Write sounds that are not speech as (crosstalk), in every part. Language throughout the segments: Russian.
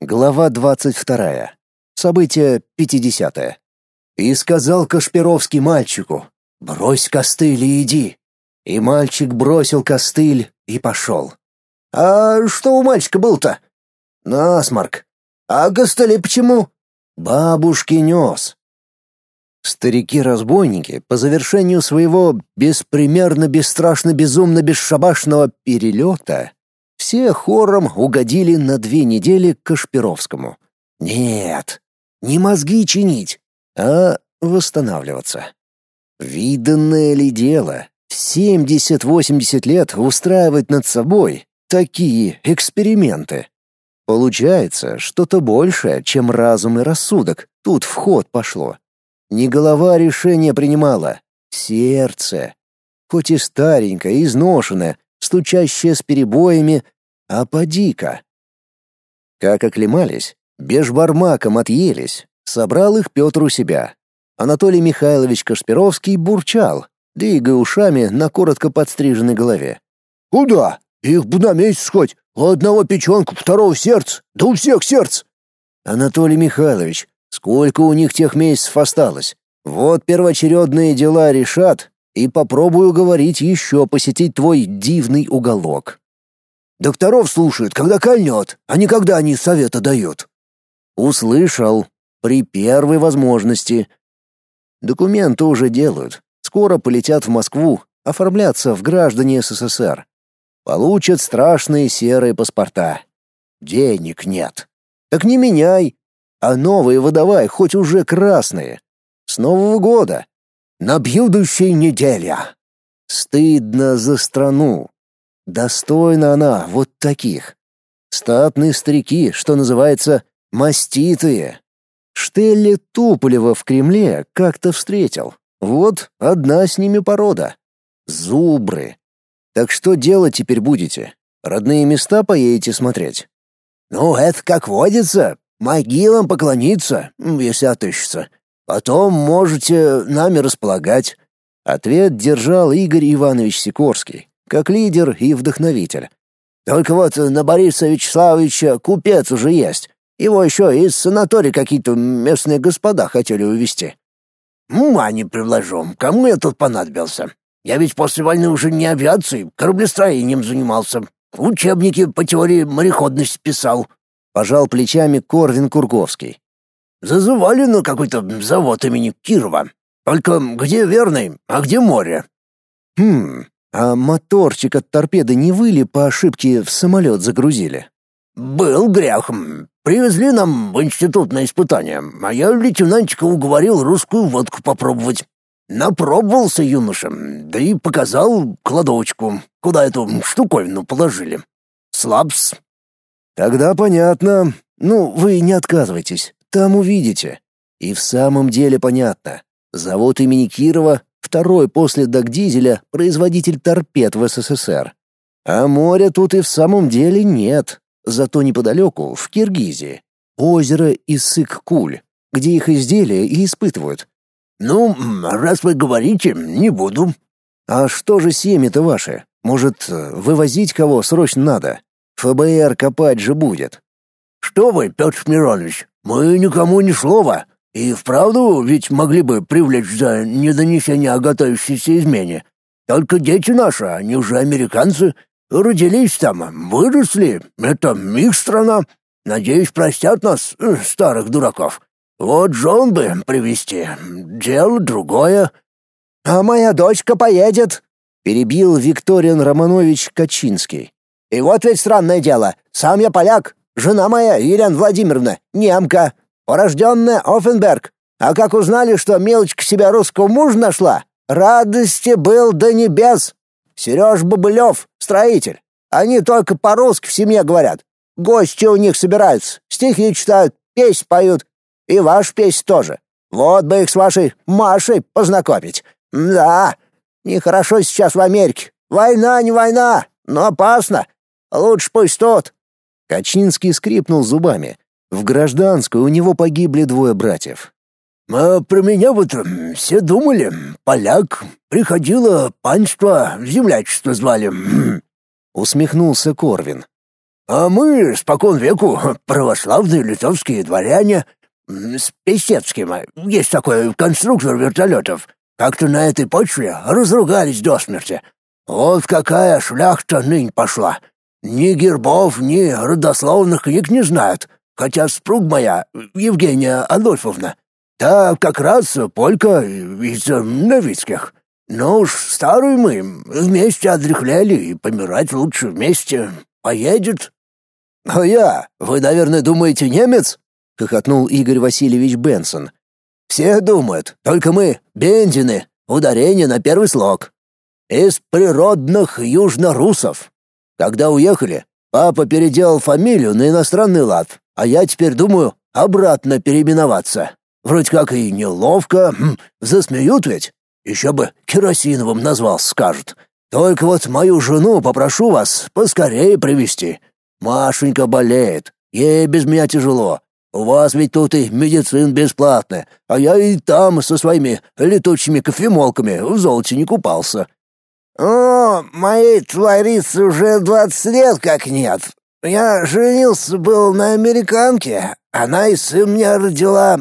Глава 22. Событие 50. И сказал Кашпировский мальчику: "Брось костыль и иди". И мальчик бросил костыль и пошел. А что у мальчика был-то? Насморк. А костыли почему? Бабушки нес. Старики-разбойники по завершению своего беспримерно бесстрашно безумно бесшабашного перелета все хором угодили на две недели к Кашпировскому. Нет, не мозги чинить, а восстанавливаться. Виданное ли дело в 70-80 лет устраивать над собой такие эксперименты? Получается, что-то большее, чем разум и рассудок, тут в ход пошло. Не голова решение принимала, сердце. Хоть и старенькое, изношенное, стучащее с перебоями, а поди-ка. Как оклемались, бежбармаком отъелись, собрал их Петр у себя. Анатолий Михайлович Кашпировский бурчал, двигая ушами на коротко подстриженной голове. «Куда? Их бы на месяц хоть. У одного печенку, второго сердце, да у всех сердце». «Анатолий Михайлович, сколько у них тех месяцев осталось? Вот первоочередные дела решат, и попробую говорить еще посетить твой дивный уголок. Докторов слушают, когда кольнет, а не когда они совета дают. Услышал. При первой возможности. Документы уже делают. Скоро полетят в Москву, оформляться в граждане СССР. Получат страшные серые паспорта. Денег нет. Так не меняй. А новые выдавай, хоть уже красные. С Нового года. На будущей неделе. Стыдно за страну. Достойна она вот таких. Статные старики, что называется, маститые. Штелли Туполева в Кремле как-то встретил. Вот одна с ними порода. Зубры. Так что делать теперь будете? Родные места поедете смотреть? Ну, это как водится. Могилам поклониться, если отыщется. Потом можете нами располагать. Ответ держал Игорь Иванович Сикорский, как лидер и вдохновитель. Только вот на Бориса Вячеславовича купец уже есть. Его еще из санатория какие-то местные господа хотели увезти. Ума не приложу, кому я тут понадобился? Я ведь после войны уже не авиацией, кораблестроением занимался. Учебники по теории мореходности писал. Пожал плечами Корвин Курговский. Зазывали на какой-то завод имени Кирова. Только где верный, а где море? Хм, а моторчик от торпеды не вы ли по ошибке в самолет загрузили? Был грех. Привезли нам в институт на испытание, а я лейтенантика уговорил русскую водку попробовать. Напробовался юноша, да и показал кладовочку, куда эту штуковину положили. Слабс. Тогда понятно. Ну, вы не отказывайтесь, там увидите. И в самом деле понятно. Завод имени Кирова второй после Дагдизеля производитель торпед в СССР. А моря тут и в самом деле нет. Зато неподалеку, в Киргизии, озеро Иссык-Куль, где их изделия и испытывают. «Ну, раз вы говорите, не буду». «А что же семьи-то ваши? Может, вывозить кого срочно надо? ФБР копать же будет». «Что вы, Петр Миронович, мы никому ни слова. И вправду ведь могли бы привлечь за недонесение о готовящейся измене. Только дети наши, они уже американцы, родились там, выросли, это их страна. Надеюсь, простят нас, э, старых дураков. Вот жен бы привести, дело другое. А моя дочка поедет, перебил Викториан Романович Качинский. И вот ведь странное дело, сам я поляк, жена моя, Елена Владимировна, немка, урожденная Оффенберг. А как узнали, что мелочка себя русского мужа нашла, радости был до небес. Сереж Бобылев, строитель. Они только по-русски в семье говорят. Гости у них собираются, стихи читают, песни поют, и ваш песнь тоже. Вот бы их с вашей Машей познакомить. Да, нехорошо сейчас в Америке. Война не война, но опасно. Лучше пусть тут». Качинский скрипнул зубами. В гражданскую у него погибли двое братьев. «А про меня вот все думали. Поляк. Приходило панство, землячество звали». (clears throat) Усмехнулся Корвин. А мы, спокон веку, православные литовские дворяне, с Песецким, есть такой конструктор вертолетов, как-то на этой почве разругались до смерти. Вот какая шляхта нынь пошла. Ни гербов, ни родословных книг не знают, хотя спруг моя, Евгения Адольфовна, та как раз полька из Новицких. Но уж старую мы вместе одряхляли, и помирать лучше вместе. Поедет. А я, вы, наверное, думаете, немец? хохотнул Игорь Васильевич Бенсон. Все думают, только мы бендины, ударение на первый слог. Из природных южнорусов. Когда уехали, папа переделал фамилию на иностранный лад, а я теперь думаю обратно переименоваться. Вроде как и неловко, хм, засмеют ведь. Еще бы Керосиновым назвал, скажут. Только вот мою жену попрошу вас поскорее привести. Машенька болеет, ей без меня тяжело. У вас ведь тут и медицин бесплатная, а я и там со своими летучими кофемолками в золоте не купался. О, моей Ларисы уже двадцать лет как нет. Я женился был на американке. Она и сын мне родила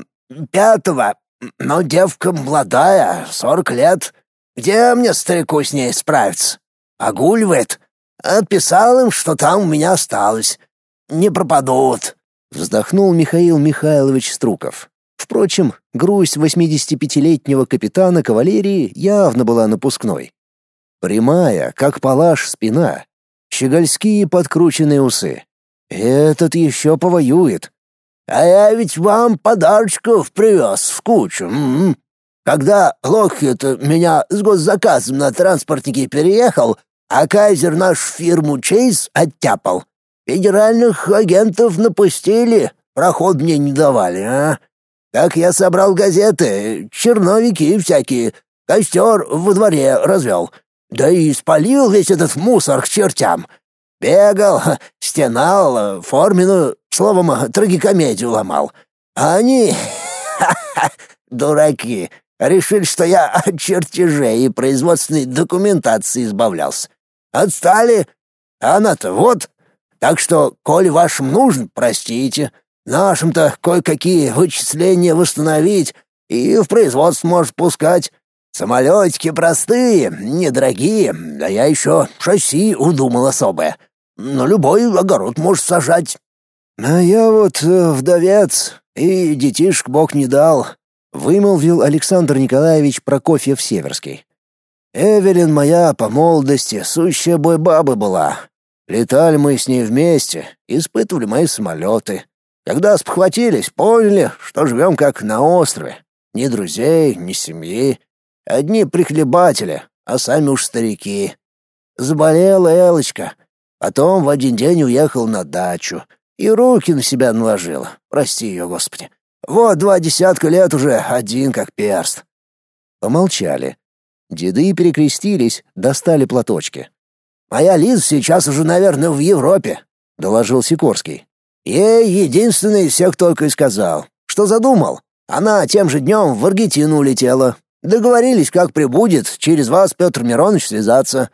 пятого. Но девка молодая, сорок лет. Где мне, старику, с ней справиться? Огуливает. Отписал им, что там у меня осталось. Не пропадут. Вздохнул Михаил Михайлович Струков. Впрочем, грусть 85-летнего капитана кавалерии явно была напускной. Прямая, как палаш, спина. Щегольские подкрученные усы. Этот еще повоюет. А я ведь вам подарочков привез в кучу. М м-м. -м. Когда Локхит меня с госзаказом на транспортнике переехал, а Кайзер наш фирму Чейз оттяпал, федеральных агентов напустили, проход мне не давали, а? Так я собрал газеты, черновики всякие, костер во дворе развел — да и спалил весь этот мусор к чертям. Бегал, стенал, форменную, словом, трагикомедию ломал. А они, (laughs) дураки, решили, что я от чертежей и производственной документации избавлялся. Отстали. А она-то вот. Так что, коль вашим нужен, простите. Нашим-то кое-какие вычисления восстановить и в производство может пускать. Самолетики простые, недорогие, а я еще шасси удумал особое. Но любой огород можешь сажать. А я вот э, вдовец, и детишек Бог не дал, вымолвил Александр Николаевич Прокофьев-Северский. Эвелин моя по молодости сущая бой-баба была. Летали мы с ней вместе, испытывали мои самолеты. Когда спохватились, поняли, что живем как на острове. Ни друзей, ни семьи. Одни прихлебатели, а сами уж старики. Заболела Элочка. Потом в один день уехал на дачу. И руки на себя наложила. Прости ее, Господи. Вот два десятка лет уже один как перст. Помолчали. Деды перекрестились, достали платочки. «Моя Лиза сейчас уже, наверное, в Европе», — доложил Сикорский. «Ей единственный всех только и сказал. Что задумал? Она тем же днем в Аргентину улетела, Договорились, как прибудет, через вас Петр Миронович связаться.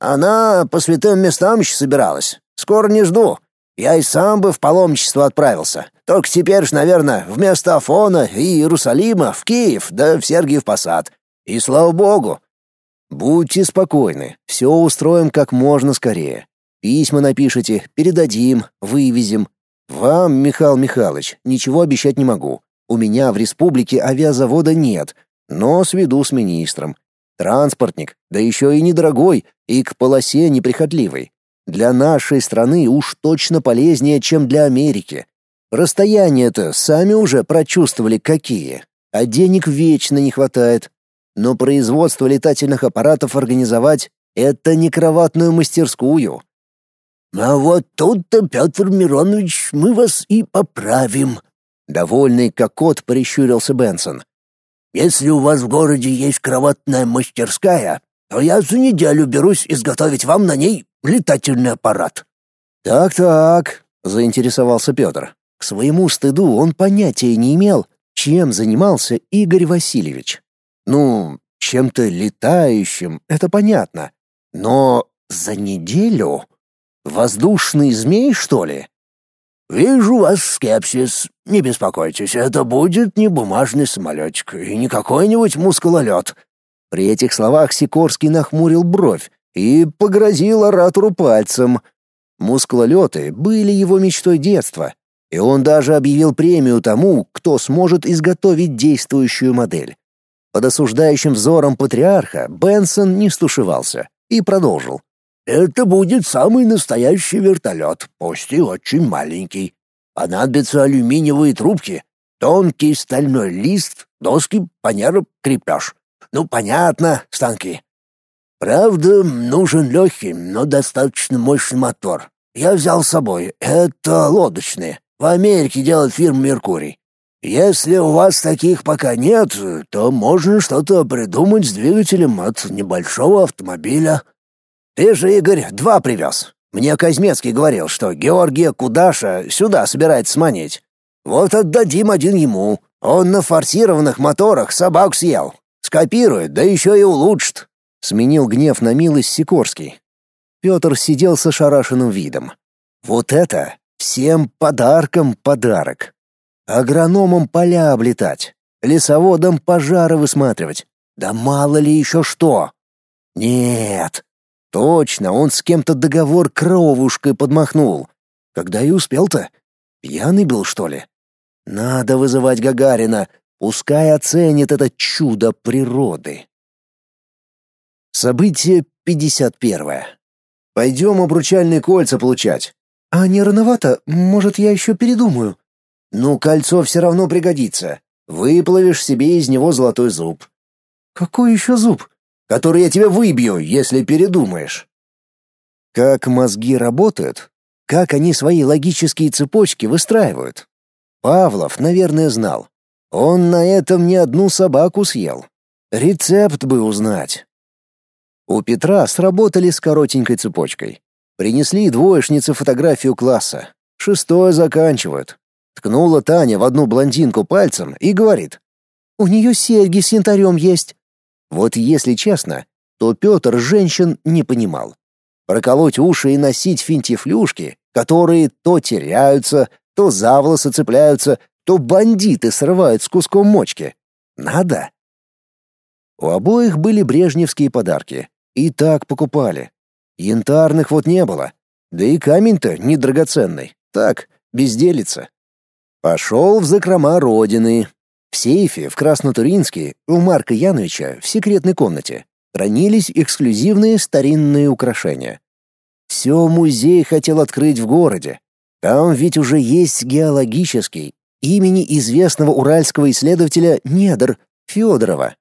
Она по святым местам еще собиралась. Скоро не жду. Я и сам бы в паломничество отправился. Только теперь ж, наверное, вместо Афона и Иерусалима в Киев, да в Сергиев Посад. И слава богу. Будьте спокойны, все устроим как можно скорее. Письма напишите, передадим, вывезем. Вам, Михаил Михайлович, ничего обещать не могу. У меня в республике авиазавода нет, но сведу с министром. Транспортник, да еще и недорогой, и к полосе неприхотливый. Для нашей страны уж точно полезнее, чем для Америки. Расстояния-то сами уже прочувствовали какие, а денег вечно не хватает. Но производство летательных аппаратов организовать — это не кроватную мастерскую. «А вот тут-то, Петр Миронович, мы вас и поправим», — довольный как кот прищурился Бенсон. Если у вас в городе есть кроватная мастерская, то я за неделю берусь изготовить вам на ней летательный аппарат». «Так-так», — заинтересовался Петр. К своему стыду он понятия не имел, чем занимался Игорь Васильевич. Ну, чем-то летающим, это понятно. Но за неделю? воздушный змей, что ли? Вижу вас скепсис. Не беспокойтесь, это будет не бумажный самолетик и не какой-нибудь мускулолет. При этих словах Сикорский нахмурил бровь и погрозил оратору пальцем. Мускулолеты были его мечтой детства, и он даже объявил премию тому, кто сможет изготовить действующую модель. Под осуждающим взором патриарха Бенсон не стушевался и продолжил. «Это будет самый настоящий вертолет, пусть и очень маленький. Понадобятся алюминиевые трубки, тонкий стальной лист, доски, фанера, крепеж. Ну, понятно, станки. Правда, нужен легкий, но достаточно мощный мотор. Я взял с собой. Это лодочные. В Америке делает фирма «Меркурий». Если у вас таких пока нет, то можно что-то придумать с двигателем от небольшого автомобиля. Ты же, Игорь, два привез. Мне Казмецкий говорил, что Георгия Кудаша сюда собирается сманить. Вот отдадим один ему. Он на форсированных моторах собак съел. Скопирует, да еще и улучшит. Сменил гнев на милость Сикорский. Петр сидел с ошарашенным видом. Вот это всем подарком подарок. Агрономам поля облетать, лесоводам пожары высматривать. Да мало ли еще что. Нет, точно, он с кем-то договор кровушкой подмахнул. Когда и успел-то? Пьяный был, что ли? Надо вызывать Гагарина, пускай оценит это чудо природы. Событие 51. Пойдем обручальные кольца получать. А не рановато? Может, я еще передумаю? Ну, кольцо все равно пригодится. Выплавишь себе из него золотой зуб. Какой еще зуб? Который я тебе выбью, если передумаешь. Как мозги работают? Как они свои логические цепочки выстраивают? Павлов, наверное, знал. Он на этом не одну собаку съел. Рецепт бы узнать. У Петра сработали с коротенькой цепочкой. Принесли двоечнице фотографию класса. Шестое заканчивают. Ткнула Таня в одну блондинку пальцем и говорит. «У нее серьги с янтарем есть». Вот если честно, то Петр женщин не понимал. Проколоть уши и носить финтифлюшки, которые то теряются, то за волосы цепляются, то бандиты срывают с куском мочки. Надо. У обоих были брежневские подарки. И так покупали. Янтарных вот не было. Да и камень-то не драгоценный. Так, безделица. Пошел в закрома родины. В сейфе в Краснотуринске у Марка Яновича в секретной комнате хранились эксклюзивные старинные украшения. Все музей хотел открыть в городе. Там ведь уже есть геологический, имени известного уральского исследователя Недр Федорова.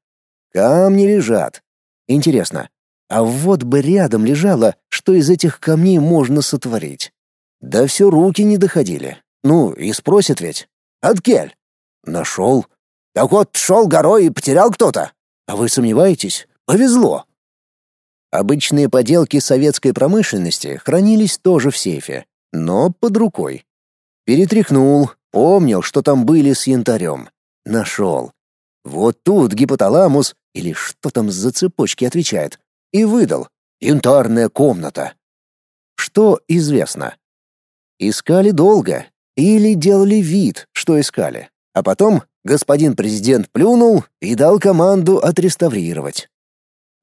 Камни лежат. Интересно, а вот бы рядом лежало, что из этих камней можно сотворить. Да все руки не доходили. Ну, и спросят ведь. Откель? Нашел. Так вот, шел горой и потерял кто-то. А вы сомневаетесь? Повезло. Обычные поделки советской промышленности хранились тоже в сейфе, но под рукой. Перетряхнул, помнил, что там были с янтарем. Нашел. Вот тут гипоталамус, или что там за цепочки отвечает, и выдал «Янтарная комната». Что известно? Искали долго или делали вид, что искали, а потом господин президент плюнул и дал команду отреставрировать.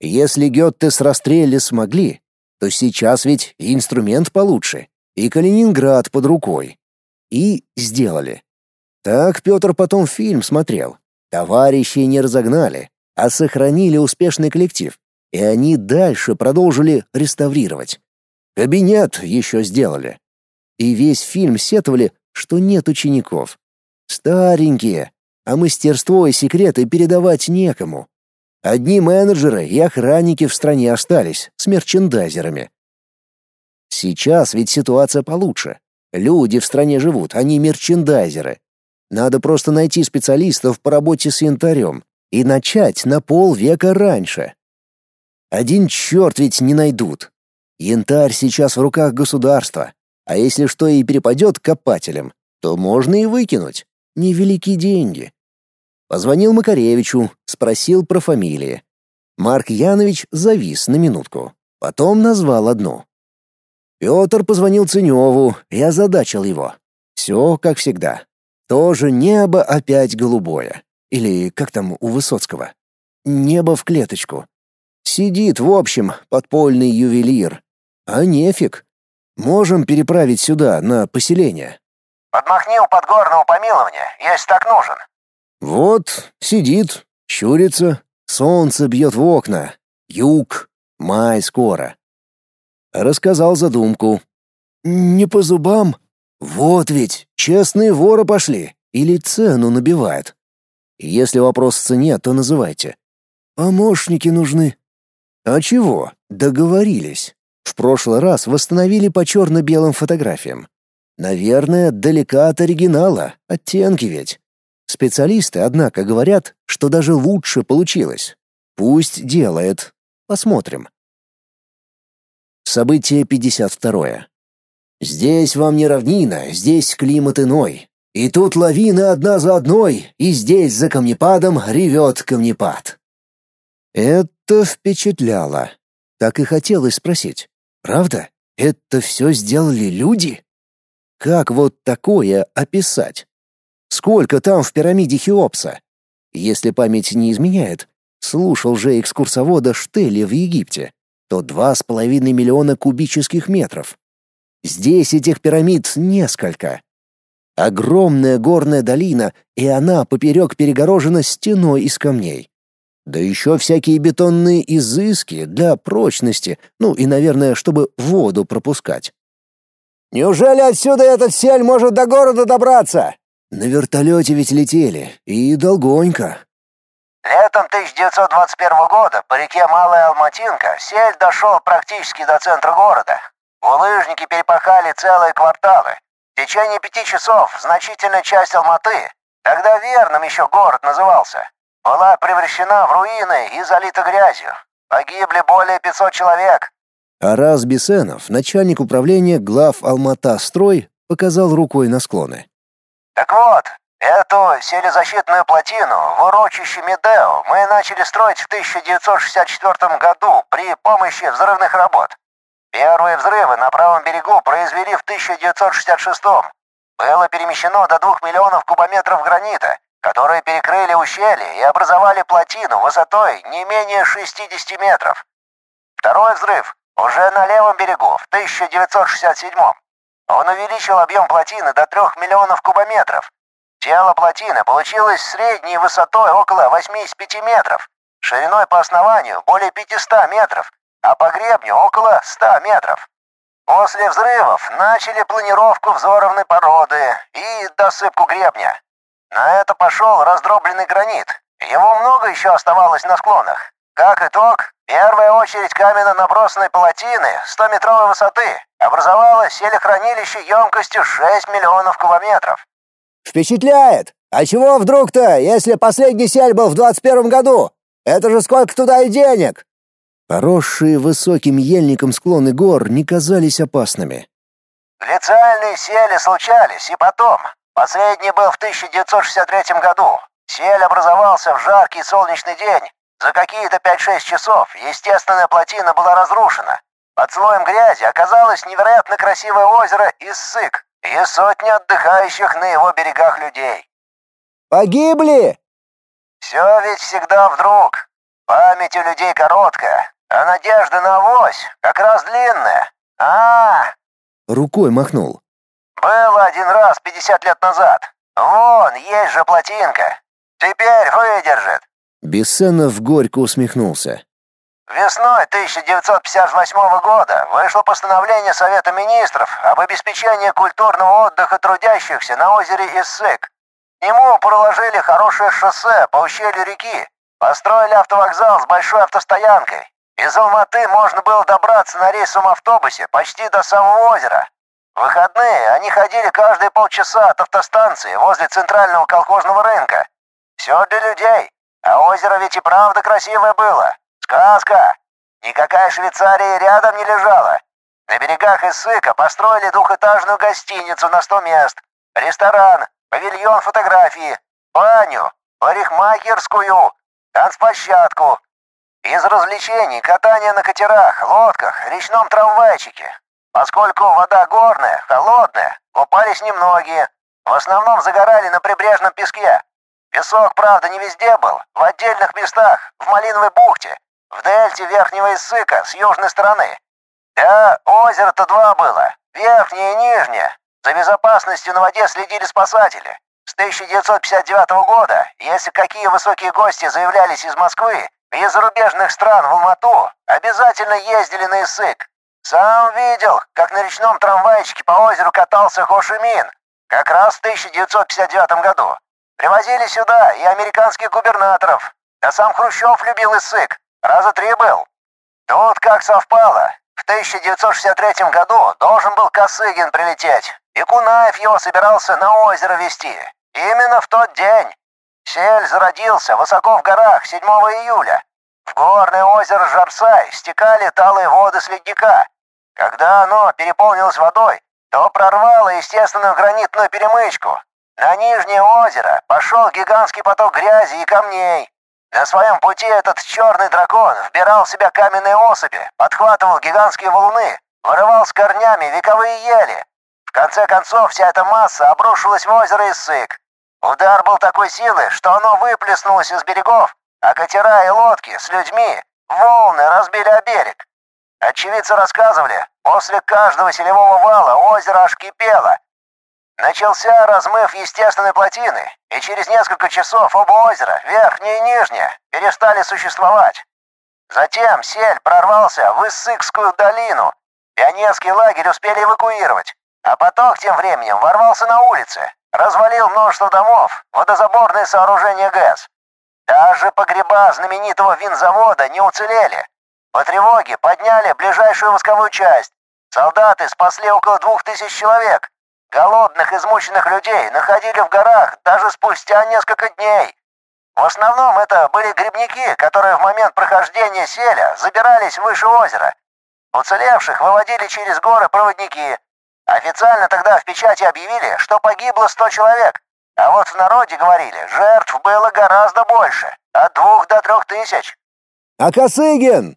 Если Гетте с Растрелли смогли, то сейчас ведь инструмент получше, и Калининград под рукой. И сделали. Так Петр потом фильм смотрел. Товарищи не разогнали, а сохранили успешный коллектив и они дальше продолжили реставрировать. Кабинет еще сделали. И весь фильм сетовали, что нет учеников. Старенькие, а мастерство и секреты передавать некому. Одни менеджеры и охранники в стране остались с мерчендайзерами. Сейчас ведь ситуация получше. Люди в стране живут, они мерчендайзеры. Надо просто найти специалистов по работе с янтарем и начать на полвека раньше. Один черт ведь не найдут. Янтарь сейчас в руках государства, а если что и перепадет копателям, то можно и выкинуть. Невелики деньги. Позвонил Макаревичу, спросил про фамилии. Марк Янович завис на минутку, потом назвал одну. Петр позвонил Ценеву и озадачил его. Все как всегда. Тоже небо опять голубое. Или как там у Высоцкого? Небо в клеточку. Сидит, в общем, подпольный ювелир. А нефиг. Можем переправить сюда, на поселение. Подмахни у подгорного помилования, если так нужен. Вот, сидит, щурится, солнце бьет в окна. Юг, май скоро. Рассказал задумку. Не по зубам. Вот ведь, честные воры пошли. Или цену набивают. Если вопрос в цене, то называйте. Помощники нужны. А чего? Договорились. В прошлый раз восстановили по черно-белым фотографиям. Наверное, далека от оригинала, оттенки ведь. Специалисты, однако, говорят, что даже лучше получилось. Пусть делает. Посмотрим. Событие 52. Здесь вам не равнина, здесь климат иной. И тут лавины одна за одной, и здесь за камнепадом ревет камнепад. Это впечатляло. Так и хотелось спросить. Правда? Это все сделали люди? Как вот такое описать? Сколько там в пирамиде Хеопса? Если память не изменяет, слушал же экскурсовода Штелли в Египте, то два с половиной миллиона кубических метров. Здесь этих пирамид несколько. Огромная горная долина, и она поперек перегорожена стеной из камней. Да еще всякие бетонные изыски для прочности, ну и, наверное, чтобы воду пропускать. «Неужели отсюда этот сель может до города добраться?» На вертолете ведь летели, и долгонько. Летом 1921 года по реке Малая Алматинка сель дошел практически до центра города. Улыжники перепахали целые кварталы. В течение пяти часов значительная часть Алматы, тогда верным еще город назывался, была превращена в руины и залита грязью. Погибли более 500 человек. Араз Бесенов, начальник управления глав Алмата-строй, показал рукой на склоны. Так вот, эту селезащитную плотину в урочище Медео мы начали строить в 1964 году при помощи взрывных работ. Первые взрывы на правом берегу произвели в 1966 -м. Было перемещено до 2 миллионов кубометров гранита, которые перекрыли ущелье и образовали плотину высотой не менее 60 метров. Второй взрыв уже на левом берегу, в 1967 -м. Он увеличил объем плотины до 3 миллионов кубометров. Тело плотины получилось средней высотой около 85 метров, шириной по основанию более 500 метров, а по гребню около 100 метров. После взрывов начали планировку взорванной породы и досыпку гребня. На это пошел раздробленный гранит. Его много еще оставалось на склонах. Как итог, первая очередь каменно-набросанной плотины 100-метровой высоты образовала селехранилище емкостью 6 миллионов кубометров. Впечатляет! А чего вдруг-то, если последний сель был в 21 году? Это же сколько туда и денег! Поросшие высоким ельником склоны гор не казались опасными. Глициальные сели случались и потом, Последний был в 1963 году. Сель образовался в жаркий солнечный день. За какие-то 5-6 часов естественная плотина была разрушена. Под слоем грязи оказалось невероятно красивое озеро Иссык и сотни отдыхающих на его берегах людей. «Погибли?» «Все ведь всегда вдруг. Память у людей короткая, а надежда на авось как раз длинная. а, -а, -а Рукой махнул. Было один раз 50 лет назад. Вон, есть же плотинка. Теперь выдержит. Бессенов горько усмехнулся. Весной 1958 года вышло постановление Совета Министров об обеспечении культурного отдыха трудящихся на озере Иссык. К нему проложили хорошее шоссе по ущелью реки, построили автовокзал с большой автостоянкой. Из Алматы можно было добраться на рейсовом автобусе почти до самого озера. В выходные они ходили каждые полчаса от автостанции возле центрального колхозного рынка. Все для людей. А озеро ведь и правда красивое было. Сказка. Никакая Швейцария рядом не лежала. На берегах Иссыка построили двухэтажную гостиницу на сто мест, ресторан, павильон фотографии, баню, парикмахерскую, танцплощадку. Из развлечений катание на катерах, лодках, речном трамвайчике. Поскольку вода горная, холодная, купались немногие. В основном загорали на прибрежном песке. Песок, правда, не везде был. В отдельных местах, в Малиновой бухте, в дельте Верхнего Иссыка с южной стороны. Да, озеро-то два было, верхнее и нижнее. За безопасностью на воде следили спасатели. С 1959 года, если какие высокие гости заявлялись из Москвы и из зарубежных стран в Алмату, обязательно ездили на Иссык. Сам видел, как на речном трамвайчике по озеру катался Хошимин, как раз в 1959 году. Привозили сюда и американских губернаторов. Да сам Хрущев любил Иссык. Раза три был. Тут как совпало. В 1963 году должен был Косыгин прилететь, и Кунаев его собирался на озеро вести. Именно в тот день. Сель зародился высоко в горах 7 июля. В горное озеро Жарсай стекали талые воды с ледника. Когда оно переполнилось водой, то прорвало естественную гранитную перемычку, на Нижнее озеро пошел гигантский поток грязи и камней. На своем пути этот черный дракон вбирал в себя каменные осыпи, подхватывал гигантские валуны, вырывал с корнями вековые ели. В конце концов, вся эта масса обрушилась в озеро Иссык. Удар был такой силы, что оно выплеснулось из берегов, а катера и лодки с людьми волны разбили о берег. Очевидцы рассказывали, после каждого селевого вала озеро аж кипело, Начался размыв естественной плотины, и через несколько часов оба озера, верхнее и нижнее, перестали существовать. Затем сель прорвался в Иссыкскую долину. Пионерский лагерь успели эвакуировать, а поток тем временем ворвался на улицы, развалил множество домов, водозаборные сооружения ГЭС. Даже погреба знаменитого винзавода не уцелели. По тревоге подняли ближайшую восковую часть. Солдаты спасли около двух тысяч человек, Голодных, измученных людей находили в горах даже спустя несколько дней. В основном это были грибники, которые в момент прохождения селя забирались выше озера. Уцелевших выводили через горы проводники. Официально тогда в печати объявили, что погибло 100 человек. А вот в народе говорили, жертв было гораздо больше, от двух до трех тысяч. А Косыгин?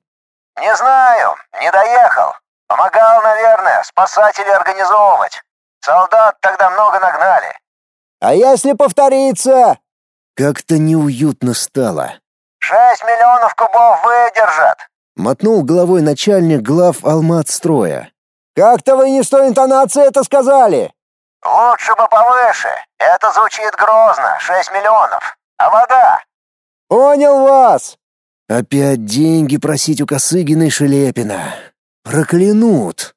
Не знаю, не доехал. Помогал, наверное, спасателей организовывать. Солдат тогда много нагнали. А если повторится? Как-то неуютно стало. Шесть миллионов кубов выдержат. Мотнул головой начальник глав Алмат-строя. Как-то вы не с той интонацией это сказали. Лучше бы повыше. Это звучит грозно. Шесть миллионов. А вода? Понял вас. Опять деньги просить у Косыгина и Шелепина. Проклянут.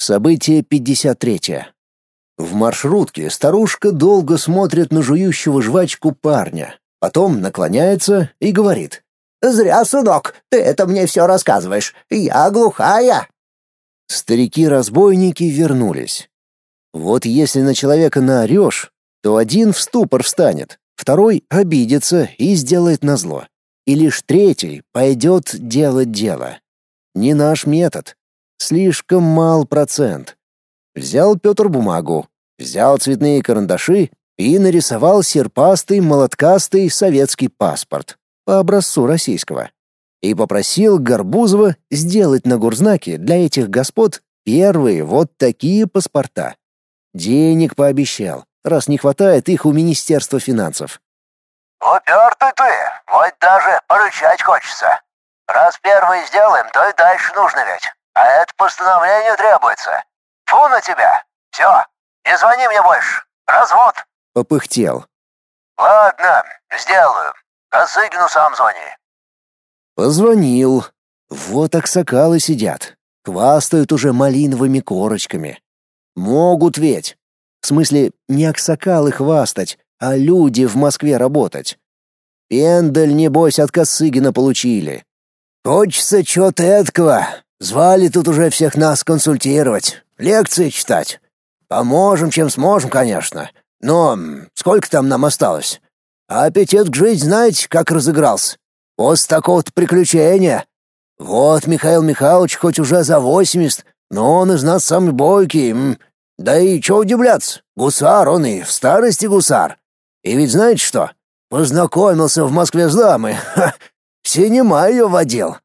Событие 53. В маршрутке старушка долго смотрит на жующего жвачку парня, потом наклоняется и говорит. «Зря, сынок, ты это мне все рассказываешь. Я глухая». Старики-разбойники вернулись. Вот если на человека наорешь, то один в ступор встанет, второй обидится и сделает назло. И лишь третий пойдет делать дело. Не наш метод. Слишком мал процент. Взял Петр бумагу, взял цветные карандаши и нарисовал серпастый молоткастый советский паспорт по образцу российского. И попросил Горбузова сделать на гурзнаке для этих господ первые вот такие паспорта. Денег пообещал, раз не хватает их у Министерства финансов. «Упертый ты, вот даже порычать хочется. Раз первый сделаем, то и дальше нужно ведь». А это постановление требуется. Фу на тебя! Все, не звони мне больше. Развод!» Попыхтел. «Ладно, сделаю. Косыгину сам звони». Позвонил. Вот аксакалы сидят. Хвастают уже малиновыми корочками. Могут ведь. В смысле, не аксакалы хвастать, а люди в Москве работать. Пендель, небось, от Косыгина получили. Хочется чего-то эткого, Звали тут уже всех нас консультировать, лекции читать. Поможем, чем сможем, конечно. Но сколько там нам осталось? А аппетит к жить знаете, как разыгрался? После такого-то приключения. Вот Михаил Михайлович хоть уже за восемьдесят, но он из нас самый бойкий. Да и чего удивляться, гусар он и в старости гусар. И ведь знаете что? Познакомился в Москве с дамой. (laughs) Ха, синема ее водил.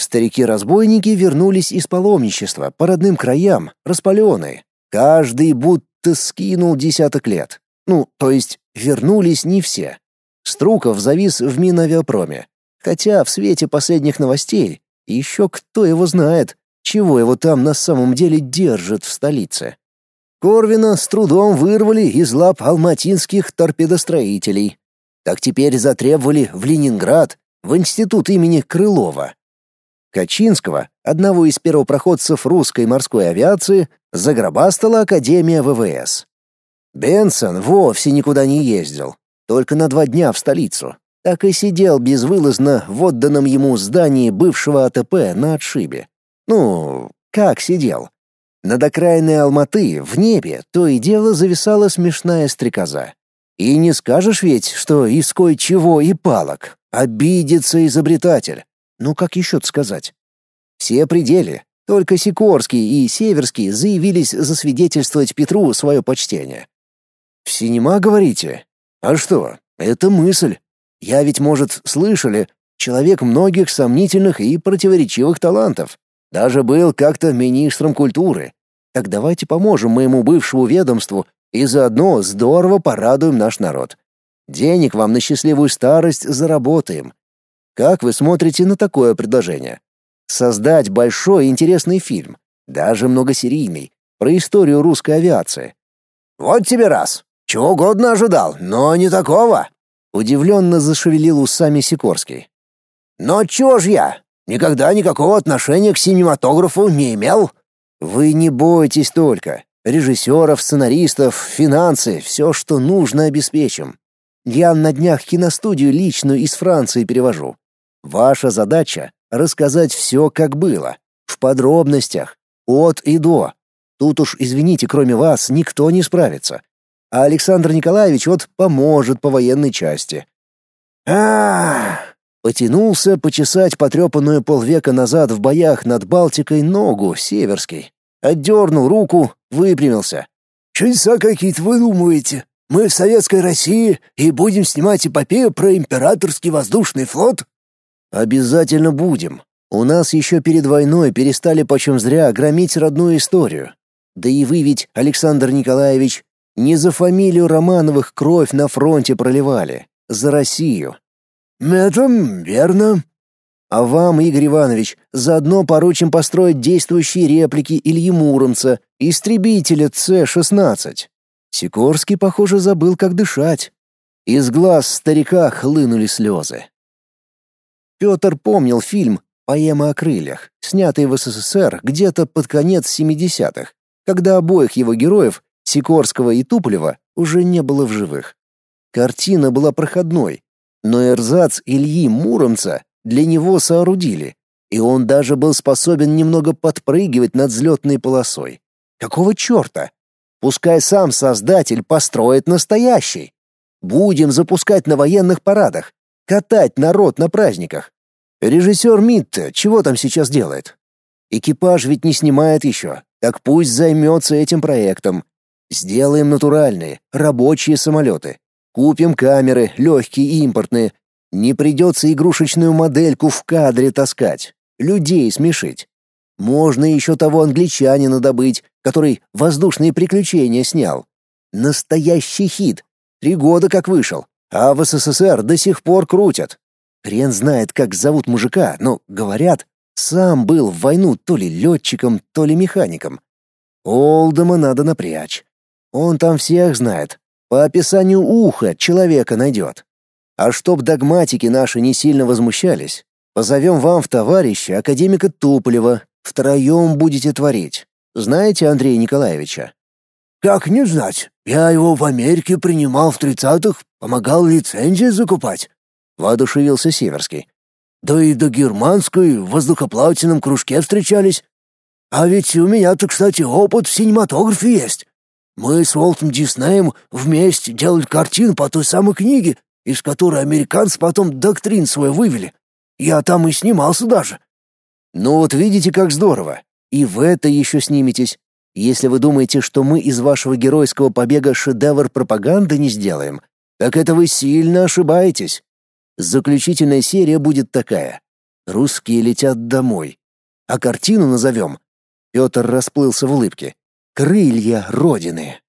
Старики-разбойники вернулись из паломничества по родным краям, распаленные. Каждый будто скинул десяток лет. Ну, то есть вернулись не все. Струков завис в Минавиапроме. Хотя в свете последних новостей еще кто его знает, чего его там на самом деле держат в столице. Корвина с трудом вырвали из лап алматинских торпедостроителей. Так теперь затребовали в Ленинград, в институт имени Крылова. Качинского, одного из первопроходцев русской морской авиации, загробастала Академия ВВС. Бенсон вовсе никуда не ездил, только на два дня в столицу. Так и сидел безвылазно в отданном ему здании бывшего АТП на отшибе. Ну, как сидел? Над окраиной Алматы, в небе, то и дело зависала смешная стрекоза. И не скажешь ведь, что из кое-чего и палок. Обидится изобретатель. Ну как еще сказать? Все пределы. Только Сикорский и Северский заявились засвидетельствовать Петру свое почтение. «В синема, говорите? А что? Это мысль. Я ведь, может, слышали, человек многих сомнительных и противоречивых талантов. Даже был как-то министром культуры. Так давайте поможем моему бывшему ведомству и заодно здорово порадуем наш народ. Денег вам на счастливую старость заработаем. Как вы смотрите на такое предложение? Создать большой интересный фильм, даже многосерийный, про историю русской авиации. Вот тебе раз. Чего угодно ожидал, но не такого. Удивленно зашевелил усами Сикорский. Но чего ж я? Никогда никакого отношения к кинематографу не имел. Вы не бойтесь только. Режиссеров, сценаристов, финансы, все, что нужно, обеспечим. Я на днях киностудию личную из Франции перевожу. Ваша задача — рассказать все, как было, в подробностях, от и до. Тут уж, извините, кроме вас никто не справится. А Александр Николаевич вот поможет по военной части. а Потянулся почесать потрепанную полвека назад в боях над Балтикой ногу Северский. Отдернул руку, выпрямился. «Чудеса какие-то выдумываете. Мы в Советской России и будем снимать эпопею про императорский воздушный флот?» «Обязательно будем. У нас еще перед войной перестали почем зря громить родную историю. Да и вы ведь, Александр Николаевич, не за фамилию Романовых кровь на фронте проливали, за Россию. «Это верно». «А вам, Игорь Иванович, заодно поручим построить действующие реплики Ильи Муромца, истребителя С-16». Сикорский, похоже, забыл, как дышать. Из глаз старика хлынули слезы. Петр помнил фильм «Поэма о крыльях», снятый в СССР где-то под конец 70-х, когда обоих его героев, Сикорского и Туполева, уже не было в живых. Картина была проходной, но эрзац Ильи Муромца для него соорудили, и он даже был способен немного подпрыгивать над взлетной полосой. Какого черта? Пускай сам создатель построит настоящий. Будем запускать на военных парадах, катать народ на праздниках. Режиссер Митта чего там сейчас делает? Экипаж ведь не снимает еще, так пусть займется этим проектом. Сделаем натуральные, рабочие самолеты. Купим камеры, легкие и импортные. Не придется игрушечную модельку в кадре таскать, людей смешить. Можно еще того англичанина добыть, который «Воздушные приключения» снял. Настоящий хит. Три года как вышел, а в СССР до сих пор крутят. Хрен знает, как зовут мужика, но, говорят, сам был в войну то ли летчиком, то ли механиком. Олдома надо напрячь. Он там всех знает, по описанию уха человека найдет. А чтоб догматики наши не сильно возмущались, позовем вам в товарища академика Туполева, втроем будете творить. Знаете Андрея Николаевича? Как не знать? Я его в Америке принимал в тридцатых, помогал лицензии закупать. Воодушевился Северский. Да и до германской в воздухоплавательном кружке встречались. А ведь у меня-то, кстати, опыт в синематографе есть. Мы с Уолтом Диснеем вместе делали картину по той самой книге, из которой американцы потом доктрин свой вывели. Я там и снимался даже. Ну вот видите, как здорово. И в это еще сниметесь. Если вы думаете, что мы из вашего геройского побега шедевр пропаганды не сделаем, так это вы сильно ошибаетесь. Заключительная серия будет такая. Русские летят домой. А картину назовем. Петр расплылся в улыбке. Крылья Родины.